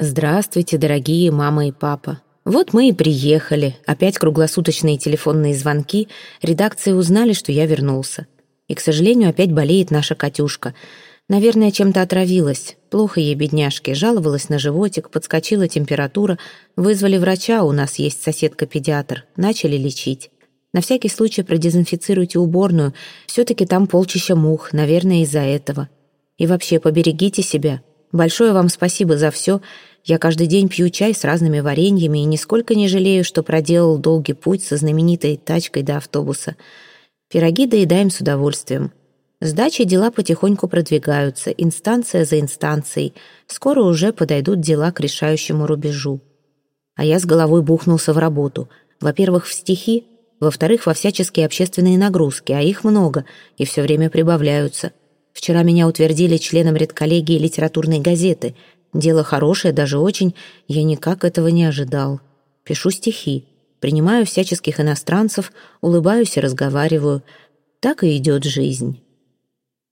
Здравствуйте, дорогие мама и папа. Вот мы и приехали. Опять круглосуточные телефонные звонки. Редакции узнали, что я вернулся. И, к сожалению, опять болеет наша Катюшка. Наверное, чем-то отравилась. Плохо ей, бедняжке. Жаловалась на животик, подскочила температура. Вызвали врача, у нас есть соседка-педиатр. Начали лечить. На всякий случай продезинфицируйте уборную. Все-таки там полчища мух, наверное, из-за этого. И вообще, поберегите себя. Большое вам спасибо за все. Я каждый день пью чай с разными вареньями и нисколько не жалею, что проделал долгий путь со знаменитой тачкой до автобуса. Пироги доедаем с удовольствием. С дачей дела потихоньку продвигаются, инстанция за инстанцией. Скоро уже подойдут дела к решающему рубежу. А я с головой бухнулся в работу. Во-первых, в стихи, во-вторых, во всяческие общественные нагрузки, а их много и все время прибавляются. Вчера меня утвердили членом редколлегии литературной газеты. Дело хорошее, даже очень. Я никак этого не ожидал. Пишу стихи. Принимаю всяческих иностранцев, улыбаюсь и разговариваю. Так и идет жизнь.